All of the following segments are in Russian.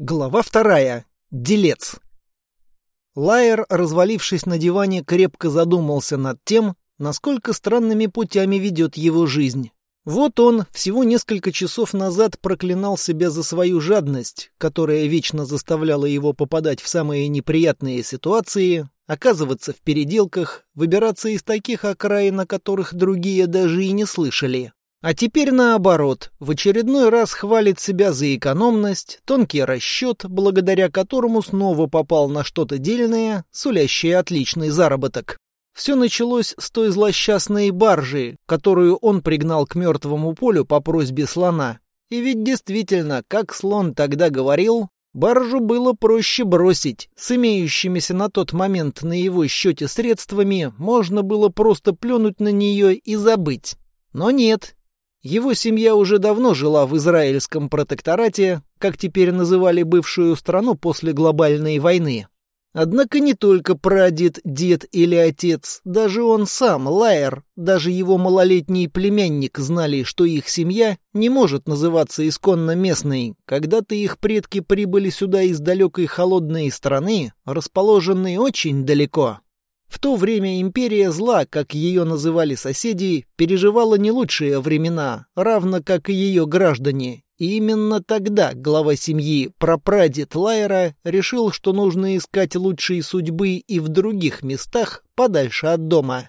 Глава вторая. Делец. Лайер, развалившись на диване, крепко задумался над тем, насколько странными путями ведет его жизнь. Вот он всего несколько часов назад проклинал себя за свою жадность, которая вечно заставляла его попадать в самые неприятные ситуации, оказываться в переделках, выбираться из таких окраин, о которых другие даже и не слышали. А теперь наоборот, в очередной раз хвалит себя за экономность, тонкий расчет, благодаря которому снова попал на что-то дельное, сулящее отличный заработок. Все началось с той злосчастной баржи, которую он пригнал к мертвому полю по просьбе слона. И ведь действительно, как слон тогда говорил, баржу было проще бросить. С имеющимися на тот момент на его счете средствами можно было просто плюнуть на нее и забыть. Но нет, его семья уже давно жила в израильском протекторате, как теперь называли бывшую страну после глобальной войны. Однако не только прадед, дед или отец, даже он сам, Лайер, даже его малолетний племянник знали, что их семья не может называться исконно местной. Когда-то их предки прибыли сюда из далекой холодной страны, расположенной очень далеко. В то время империя зла, как ее называли соседи, переживала не лучшие времена, равно как и ее граждане. И именно тогда глава семьи, прапрадед Лайера, решил, что нужно искать лучшие судьбы и в других местах, подальше от дома.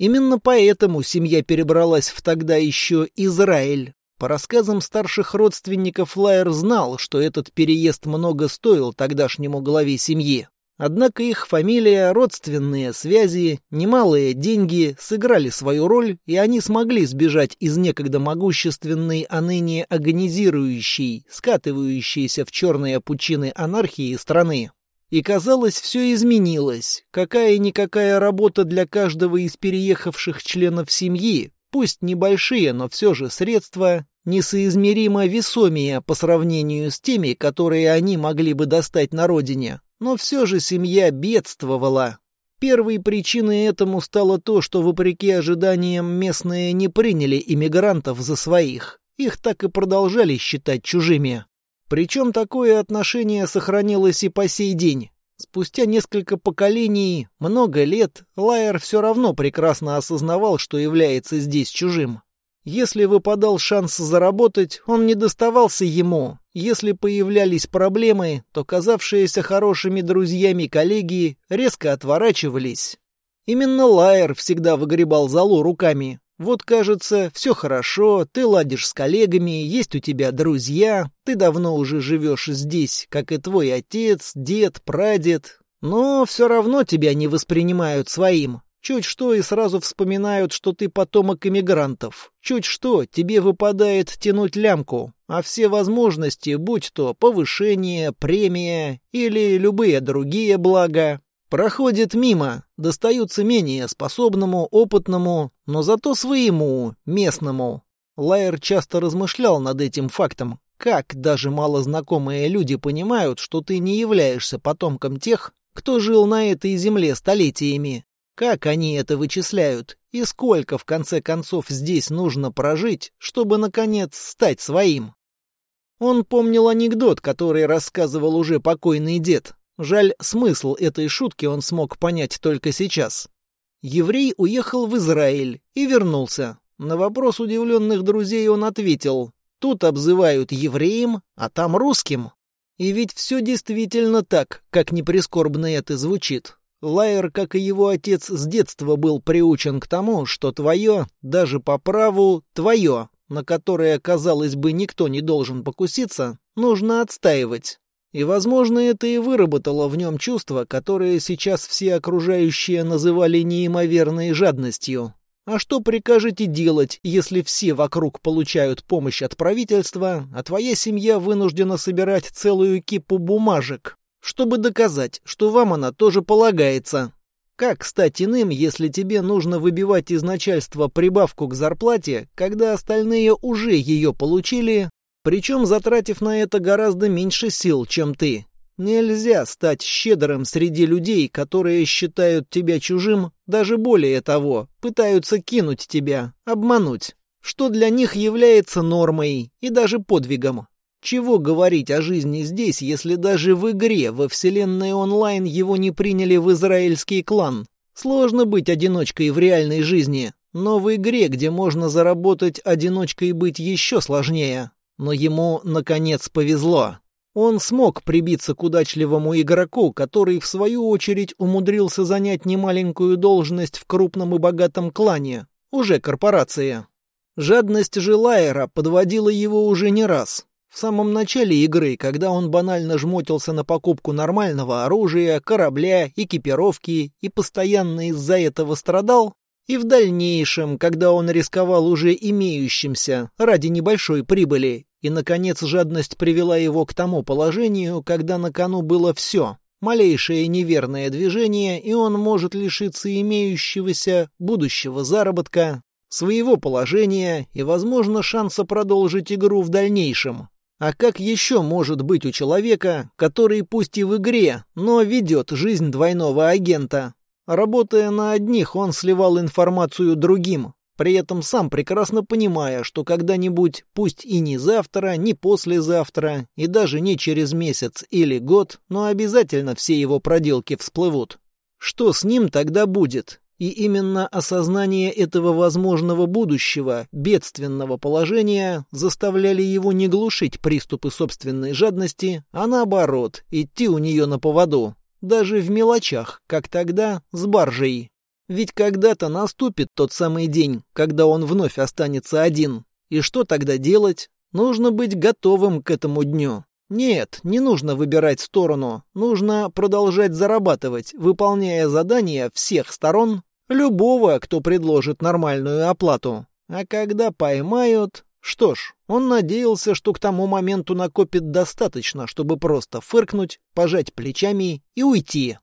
Именно поэтому семья перебралась в тогда еще Израиль. По рассказам старших родственников Лайер знал, что этот переезд много стоил тогдашнему главе семьи. Однако их фамилия, родственные связи, немалые деньги сыграли свою роль, и они смогли сбежать из некогда могущественной, а ныне агонизирующей, скатывающейся в черные пучины анархии страны. И казалось, все изменилось. Какая-никакая работа для каждого из переехавших членов семьи, пусть небольшие, но все же средства, несоизмеримо весомее по сравнению с теми, которые они могли бы достать на родине. Но все же семья бедствовала. Первой причиной этому стало то, что, вопреки ожиданиям, местные не приняли иммигрантов за своих. Их так и продолжали считать чужими. Причем такое отношение сохранилось и по сей день. Спустя несколько поколений, много лет, Лайер все равно прекрасно осознавал, что является здесь чужим. Если выпадал шанс заработать, он не доставался ему. Если появлялись проблемы, то казавшиеся хорошими друзьями коллеги резко отворачивались. Именно Лайер всегда выгребал залу руками. Вот, кажется, все хорошо, ты ладишь с коллегами, есть у тебя друзья, ты давно уже живешь здесь, как и твой отец, дед, прадед, но все равно тебя не воспринимают своим. Чуть что и сразу вспоминают, что ты потомок иммигрантов. Чуть что тебе выпадает тянуть лямку, а все возможности, будь то повышение, премия или любые другие блага, проходят мимо, достаются менее способному, опытному, но зато своему, местному. Лайер часто размышлял над этим фактом. Как даже малознакомые люди понимают, что ты не являешься потомком тех, кто жил на этой земле столетиями, как они это вычисляют? И сколько, в конце концов, здесь нужно прожить, чтобы, наконец, стать своим? Он помнил анекдот, который рассказывал уже покойный дед. Жаль, смысл этой шутки он смог понять только сейчас. Еврей уехал в Израиль и вернулся. На вопрос удивленных друзей он ответил, тут обзывают евреем, а там русским. И ведь все действительно так, как не прискорбно это звучит. Лайер, как и его отец, с детства был приучен к тому, что твое, даже по праву, твое, на которое, казалось бы, никто не должен покуситься, нужно отстаивать. И, возможно, это и выработало в нем чувство, которое сейчас все окружающие называли неимоверной жадностью. А что прикажете делать, если все вокруг получают помощь от правительства, а твоя семья вынуждена собирать целую кипу бумажек, чтобы доказать, что вам она тоже полагается. Как стать иным, если тебе нужно выбивать из начальства прибавку к зарплате, когда остальные уже ее получили, причем затратив на это гораздо меньше сил, чем ты? Нельзя стать щедрым среди людей, которые считают тебя чужим, даже более того, пытаются кинуть тебя, обмануть, что для них является нормой и даже подвигом. Чего говорить о жизни здесь, если даже в игре во вселенной онлайн его не приняли в израильский клан? Сложно быть одиночкой в реальной жизни, но в игре, где можно заработать одиночкой быть еще сложнее. Но ему, наконец, повезло. Он смог прибиться к удачливому игроку, который, в свою очередь, умудрился занять немаленькую должность в крупном и богатом клане, уже корпорации. Жадность же подводила его уже не раз. В самом начале игры, когда он банально жмотился на покупку нормального оружия, корабля, экипировки и постоянно из-за этого страдал, и в дальнейшем, когда он рисковал уже имеющимся ради небольшой прибыли, и, наконец, жадность привела его к тому положению, когда на кону было все. Малейшее неверное движение, и он может лишиться имеющегося будущего заработка, своего положения и, возможно, шанса продолжить игру в дальнейшем. А как еще может быть у человека, который пусть и в игре, но ведет жизнь двойного агента? Работая на одних, он сливал информацию другим, при этом сам прекрасно понимая, что когда-нибудь, пусть и не завтра, не послезавтра, и даже не через месяц или год, но обязательно все его проделки всплывут. Что с ним тогда будет? И именно осознание этого возможного будущего, бедственного положения, заставляли его не глушить приступы собственной жадности, а наоборот, идти у нее на поводу. Даже в мелочах, как тогда с баржей. Ведь когда-то наступит тот самый день, когда он вновь останется один. И что тогда делать? Нужно быть готовым к этому дню. Нет, не нужно выбирать сторону. Нужно продолжать зарабатывать, выполняя задания всех сторон Любого, кто предложит нормальную оплату. А когда поймают... Что ж, он надеялся, что к тому моменту накопит достаточно, чтобы просто фыркнуть, пожать плечами и уйти.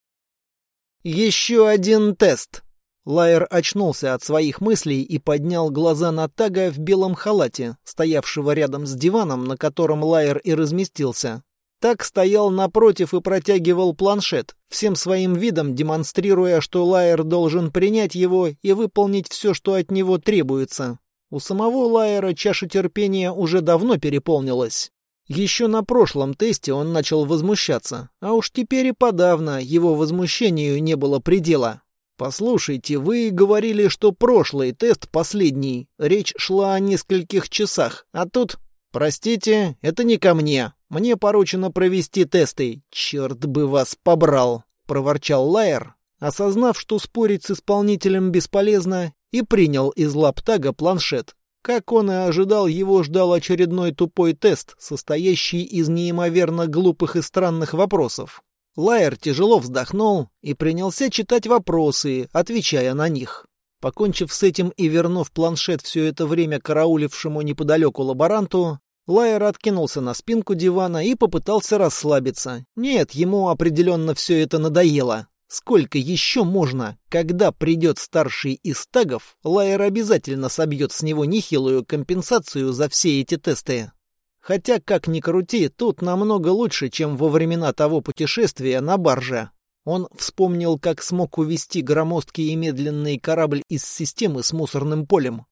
Еще один тест. Лайер очнулся от своих мыслей и поднял глаза на Тага в белом халате, стоявшего рядом с диваном, на котором Лайер и разместился. Так стоял напротив и протягивал планшет, всем своим видом демонстрируя, что Лайер должен принять его и выполнить все, что от него требуется. У самого Лайера чаша терпения уже давно переполнилась. Еще на прошлом тесте он начал возмущаться, а уж теперь и подавно его возмущению не было предела. «Послушайте, вы говорили, что прошлый тест последний. Речь шла о нескольких часах, а тут...» «Простите, это не ко мне. Мне поручено провести тесты. Черт бы вас побрал!» — проворчал Лайер, осознав, что спорить с исполнителем бесполезно, и принял из лап Тага планшет. Как он и ожидал, его ждал очередной тупой тест, состоящий из неимоверно глупых и странных вопросов. Лайер тяжело вздохнул и принялся читать вопросы, отвечая на них. Покончив с этим и вернув планшет все это время караулившему неподалеку лаборанту, Лайер откинулся на спинку дивана и попытался расслабиться. Нет, ему определенно все это надоело. Сколько еще можно? Когда придет старший из тагов, Лайер обязательно собьет с него нехилую компенсацию за все эти тесты. Хотя, как ни крути, тут намного лучше, чем во времена того путешествия на барже. Он вспомнил, как смог увести громоздкий и медленный корабль из системы с мусорным полем.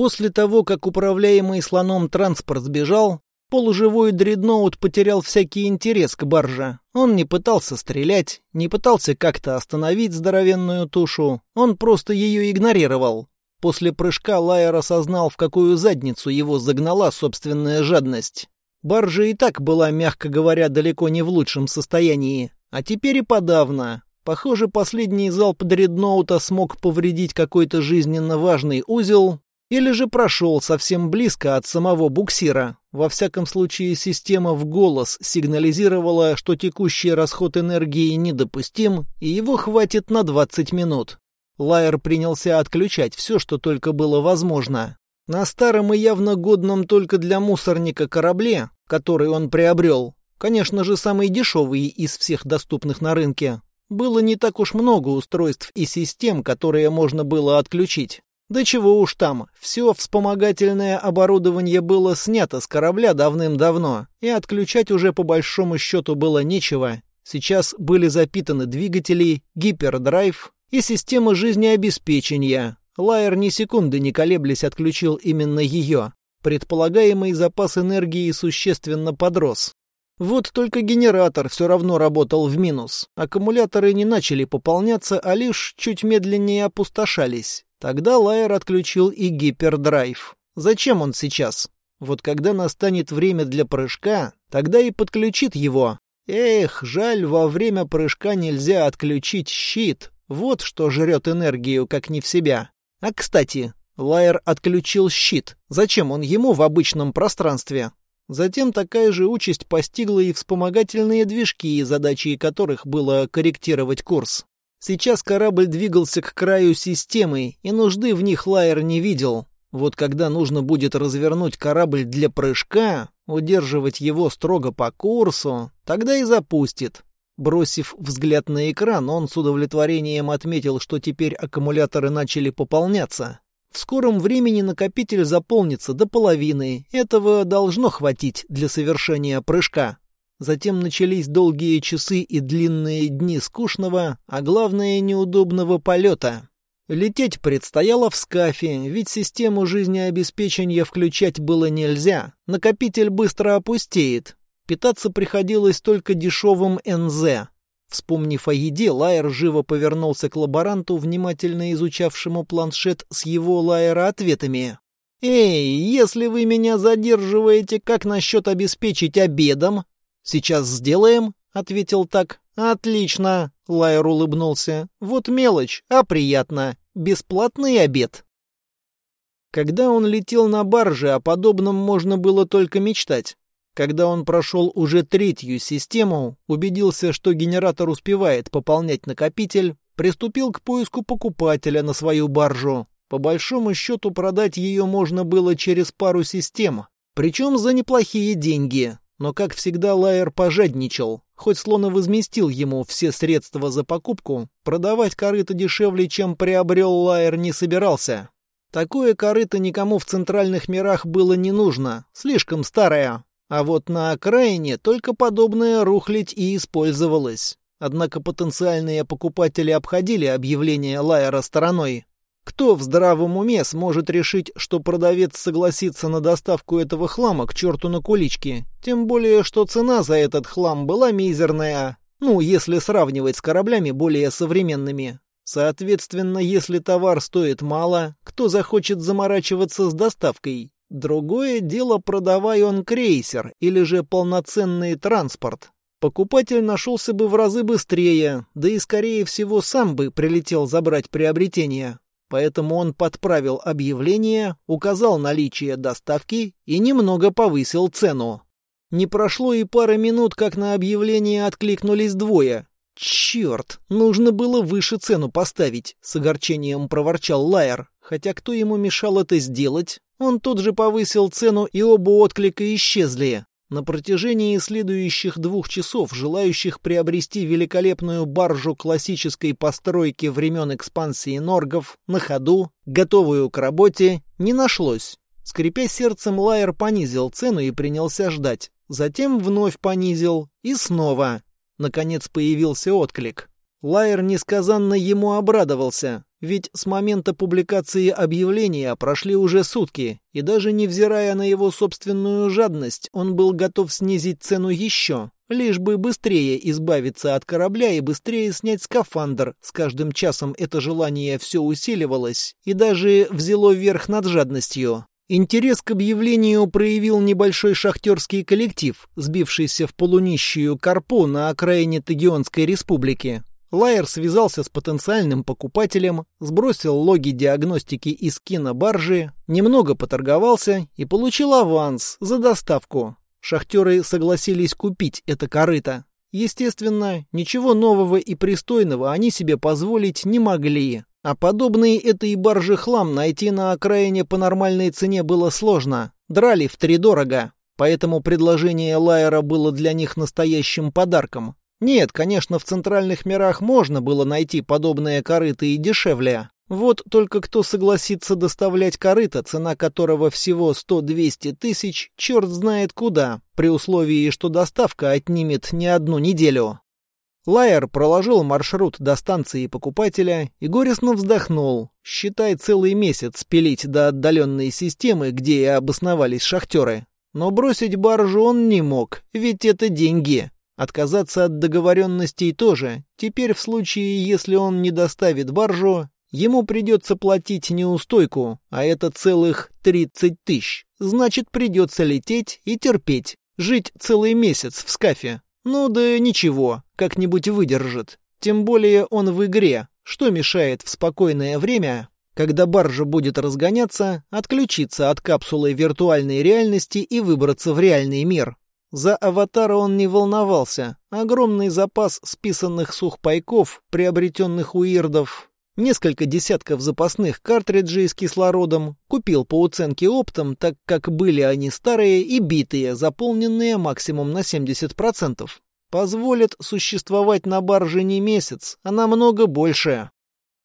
После того, как управляемый слоном транспорт сбежал, полуживой дредноут потерял всякий интерес к барже. Он не пытался стрелять, не пытался как-то остановить здоровенную тушу, он просто ее игнорировал. После прыжка Лайер осознал, в какую задницу его загнала собственная жадность. Баржа и так была, мягко говоря, далеко не в лучшем состоянии, а теперь и подавно. Похоже, последний залп дредноута смог повредить какой-то жизненно важный узел, или же прошел совсем близко от самого буксира. Во всяком случае, система в голос сигнализировала, что текущий расход энергии недопустим, и его хватит на 20 минут. Лайер принялся отключать все, что только было возможно. На старом и явно годном только для мусорника корабле, который он приобрел, конечно же, самый дешевый из всех доступных на рынке, было не так уж много устройств и систем, которые можно было отключить. Да чего уж там, все вспомогательное оборудование было снято с корабля давным-давно, и отключать уже по большому счету было нечего. Сейчас были запитаны двигатели, гипердрайв и система жизнеобеспечения. Лайер ни секунды не колеблясь отключил именно ее. Предполагаемый запас энергии существенно подрос. Вот только генератор все равно работал в минус. Аккумуляторы не начали пополняться, а лишь чуть медленнее опустошались. Тогда Лайер отключил и гипердрайв. Зачем он сейчас? Вот когда настанет время для прыжка, тогда и подключит его. Эх, жаль, во время прыжка нельзя отключить щит. Вот что жрет энергию, как не в себя. А кстати, Лайер отключил щит. Зачем он ему в обычном пространстве? Затем такая же участь постигла и вспомогательные движки, задачей которых было корректировать курс. Сейчас корабль двигался к краю системы, и нужды в них Лайер не видел. Вот когда нужно будет развернуть корабль для прыжка, удерживать его строго по курсу, тогда и запустит. Бросив взгляд на экран, он с удовлетворением отметил, что теперь аккумуляторы начали пополняться. В скором времени накопитель заполнится до половины. Этого должно хватить для совершения прыжка. Затем начались долгие часы и длинные дни скучного, а главное неудобного полета. Лететь предстояло в скафе, ведь систему жизнеобеспечения включать было нельзя. Накопитель быстро опустеет. Питаться приходилось только дешевым НЗ. Вспомнив о еде, Лайер живо повернулся к лаборанту, внимательно изучавшему планшет с его Лайера ответами. «Эй, если вы меня задерживаете, как насчет обеспечить обедом?» «Сейчас сделаем», — ответил так. «Отлично», — Лайер улыбнулся. «Вот мелочь, а приятно. Бесплатный обед». Когда он летел на барже, о подобном можно было только мечтать. Когда он прошел уже третью систему, убедился, что генератор успевает пополнять накопитель, приступил к поиску покупателя на свою баржу. По большому счету продать ее можно было через пару систем, причем за неплохие деньги. Но, как всегда, Лайер пожадничал. Хоть слон и возместил ему все средства за покупку, продавать корыто дешевле, чем приобрел Лайер, не собирался. Такое корыто никому в центральных мирах было не нужно, слишком старое, а вот на окраине только подобное рухлить и использовалось. Однако потенциальные покупатели обходили объявление Лайера стороной. Кто в здравом уме сможет решить, что продавец согласится на доставку этого хлама к черту на куличке? Тем более, что цена за этот хлам была мизерная. Ну, если сравнивать с кораблями более современными. Соответственно, если товар стоит мало, кто захочет заморачиваться с доставкой? Другое дело, продавая он крейсер или же полноценный транспорт. Покупатель нашелся бы в разы быстрее, да и, скорее всего, сам бы прилетел забрать приобретение. Поэтому он подправил объявление, указал наличие доставки и немного повысил цену. Не прошло и пары минут, как на объявление откликнулись двое. «Черт, нужно было выше цену поставить», — с огорчением проворчал Лайер. Хотя кто ему мешал это сделать? Он тут же повысил цену, и оба отклика исчезли. На протяжении следующих двух часов желающих приобрести великолепную баржу классической постройки времен экспансии норгов на ходу, готовую к работе, не нашлось. Скрипя сердцем, Лайер понизил цену и принялся ждать. Затем вновь понизил. И снова. Наконец появился отклик. Лайер несказанно ему обрадовался. Ведь с момента публикации объявления прошли уже сутки, и даже невзирая на его собственную жадность, он был готов снизить цену еще, лишь бы быстрее избавиться от корабля и быстрее снять скафандр. С каждым часом это желание все усиливалось и даже взяло верх над жадностью. Интерес к объявлению проявил небольшой шахтерский коллектив, сбившийся в полунищую Карпу на окраине Тагионской республики. Лайер связался с потенциальным покупателем, сбросил логи диагностики из кинобаржи, немного поторговался и получил аванс за доставку. Шахтеры согласились купить это корыто. Естественно, ничего нового и пристойного они себе позволить не могли. А подобный этой барже хлам найти на окраине по нормальной цене было сложно. Драли втридорого. Поэтому предложение Лайера было для них настоящим подарком. Нет, конечно, в центральных мирах можно было найти подобные корыты и дешевле. Вот только кто согласится доставлять корыто, цена которого всего 100-200 тысяч, черт знает куда, при условии, что доставка отнимет не одну неделю. Лайер проложил маршрут до станции покупателя и горестно вздохнул. Считай целый месяц пилить до отдаленной системы, где и обосновались шахтеры. Но бросить баржу он не мог, ведь это деньги. Отказаться от договоренностей тоже. Теперь в случае, если он не доставит баржу, ему придется платить неустойку, а это целых 30 тысяч. Значит, придется лететь и терпеть. Жить целый месяц в скафе. Ну да ничего, как-нибудь выдержит. Тем более он в игре. Что мешает в спокойное время когда баржа будет разгоняться, отключиться от капсулы виртуальной реальности и выбраться в реальный мир. За аватара он не волновался. Огромный запас списанных сухпайков, приобретенных у ирдов, несколько десятков запасных картриджей с кислородом, купил по уценке оптом, так как были они старые и битые, заполненные максимум на 70%. Позволят существовать на барже не месяц, а намного больше.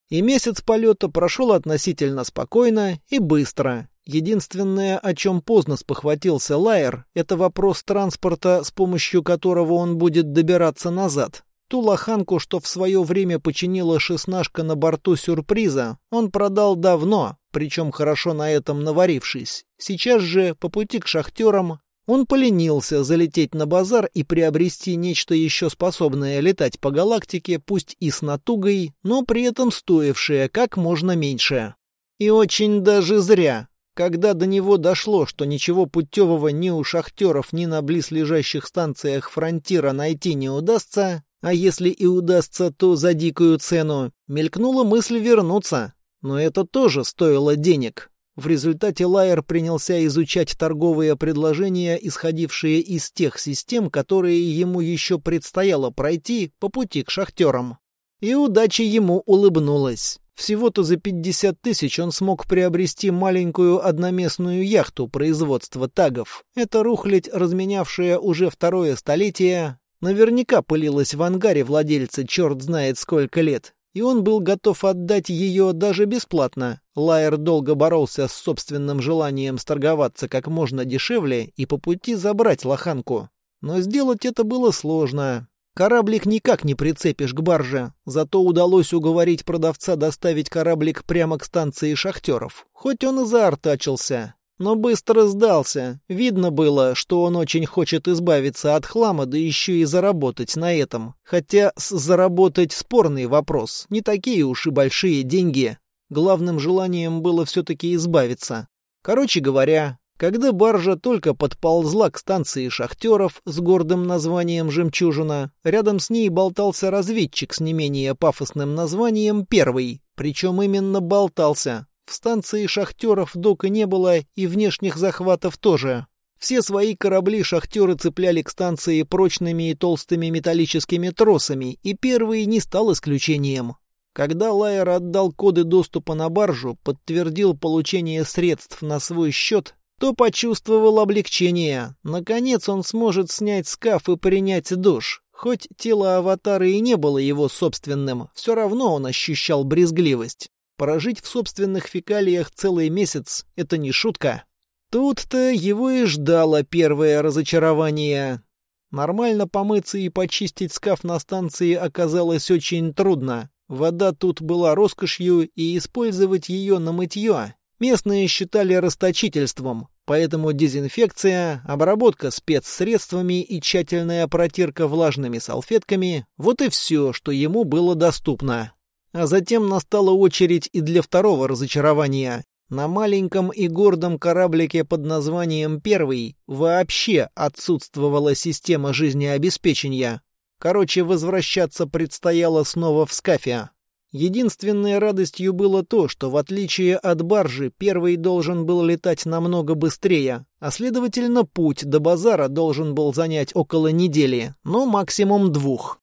И месяц полета прошел относительно спокойно и быстро. Единственное, о чем поздно спохватился Лайер, это вопрос транспорта, с помощью которого он будет добираться назад. Ту лоханку, что в свое время починила шестнашка на борту сюрприза, он продал давно, причем хорошо на этом наварившись. Сейчас же, по пути к шахтерам, он поленился залететь на базар и приобрести нечто еще способное летать по галактике, пусть и с натугой, но при этом стоившее как можно меньше. И очень даже зря. Когда до него дошло, что ничего путевого ни у шахтеров, ни на близлежащих станциях фронтира найти не удастся, а если и удастся, то за дикую цену, мелькнула мысль вернуться. Но это тоже стоило денег. В результате Лайер принялся изучать торговые предложения, исходившие из тех систем, которые ему еще предстояло пройти по пути к шахтерам. И удача ему улыбнулась. Всего-то за 50 тысяч он смог приобрести маленькую одноместную яхту производства тагов. Это рухлядь, разменявшая уже второе столетие, наверняка пылилась в ангаре владельца черт знает сколько лет и он был готов отдать ее даже бесплатно. Лайер долго боролся с собственным желанием сторговаться как можно дешевле и по пути забрать лоханку. Но сделать это было сложно. Кораблик никак не прицепишь к барже, зато удалось уговорить продавца доставить кораблик прямо к станции шахтеров, хоть он и заортачился но быстро сдался. Видно было, что он очень хочет избавиться от хлама, да еще и заработать на этом. Хотя с заработать спорный вопрос, не такие уж и большие деньги. Главным желанием было все-таки избавиться. Короче говоря, когда баржа только подползла к станции шахтеров с гордым названием «Жемчужина», рядом с ней болтался разведчик с не менее пафосным названием «Первый». Причем именно болтался, в станции шахтеров дока не было и внешних захватов тоже. Все свои корабли шахтеры цепляли к станции прочными и толстыми металлическими тросами, и первый не стал исключением. Когда Лайер отдал коды доступа на баржу, подтвердил получение средств на свой счет, то почувствовал облегчение. Наконец он сможет снять скаф и принять душ. Хоть тело аватара и не было его собственным, все равно он ощущал брезгливость. Прожить в собственных фекалиях целый месяц — это не шутка. Тут-то его и ждало первое разочарование. Нормально помыться и почистить скаф на станции оказалось очень трудно. Вода тут была роскошью, и использовать ее на мытье местные считали расточительством, поэтому дезинфекция, обработка спецсредствами и тщательная протирка влажными салфетками — вот и все, что ему было доступно. А затем настала очередь и для второго разочарования. На маленьком и гордом кораблике под названием «Первый» вообще отсутствовала система жизнеобеспечения. Короче, возвращаться предстояло снова в скафе. Единственной радостью было то, что в отличие от баржи, первый должен был летать намного быстрее, а следовательно путь до базара должен был занять около недели, но максимум двух.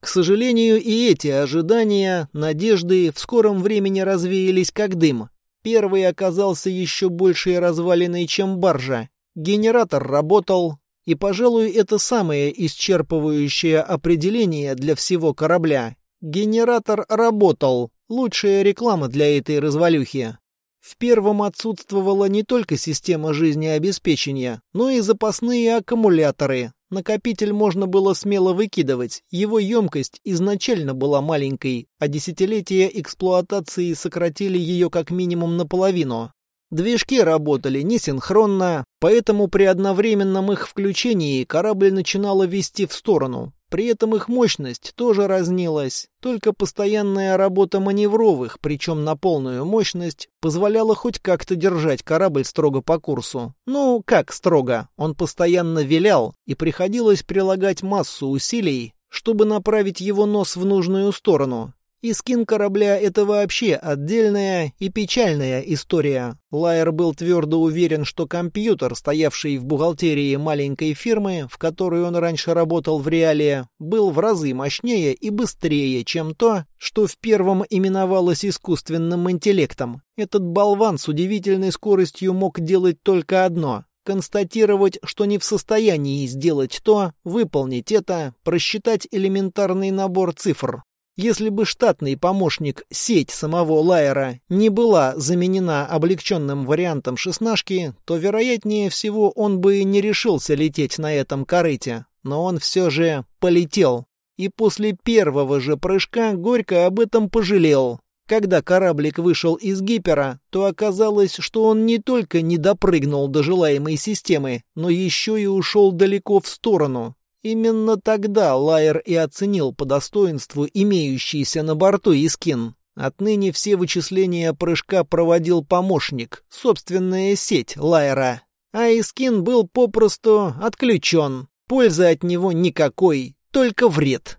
К сожалению, и эти ожидания, надежды в скором времени развеялись как дым. Первый оказался еще большей развалиной, чем баржа. Генератор работал, и, пожалуй, это самое исчерпывающее определение для всего корабля. Генератор работал. Лучшая реклама для этой развалюхи. В первом отсутствовала не только система жизнеобеспечения, но и запасные аккумуляторы, Накопитель можно было смело выкидывать, его емкость изначально была маленькой, а десятилетия эксплуатации сократили ее как минимум наполовину. Движки работали несинхронно, поэтому при одновременном их включении корабль начинало вести в сторону. При этом их мощность тоже разнилась, только постоянная работа маневровых, причем на полную мощность, позволяла хоть как-то держать корабль строго по курсу. Ну, как строго, он постоянно вилял, и приходилось прилагать массу усилий, чтобы направить его нос в нужную сторону. И скин корабля — это вообще отдельная и печальная история. Лайер был твердо уверен, что компьютер, стоявший в бухгалтерии маленькой фирмы, в которой он раньше работал в реале, был в разы мощнее и быстрее, чем то, что в первом именовалось искусственным интеллектом. Этот болван с удивительной скоростью мог делать только одно — констатировать, что не в состоянии сделать то, выполнить это, просчитать элементарный набор цифр. Если бы штатный помощник сеть самого Лайера не была заменена облегченным вариантом шестнашки, то, вероятнее всего, он бы не решился лететь на этом корыте. Но он все же полетел. И после первого же прыжка горько об этом пожалел. Когда кораблик вышел из гипера, то оказалось, что он не только не допрыгнул до желаемой системы, но еще и ушел далеко в сторону, Именно тогда Лайер и оценил по достоинству имеющийся на борту Искин. Отныне все вычисления прыжка проводил помощник, собственная сеть Лайера. А Искин был попросту отключен. Пользы от него никакой, только вред.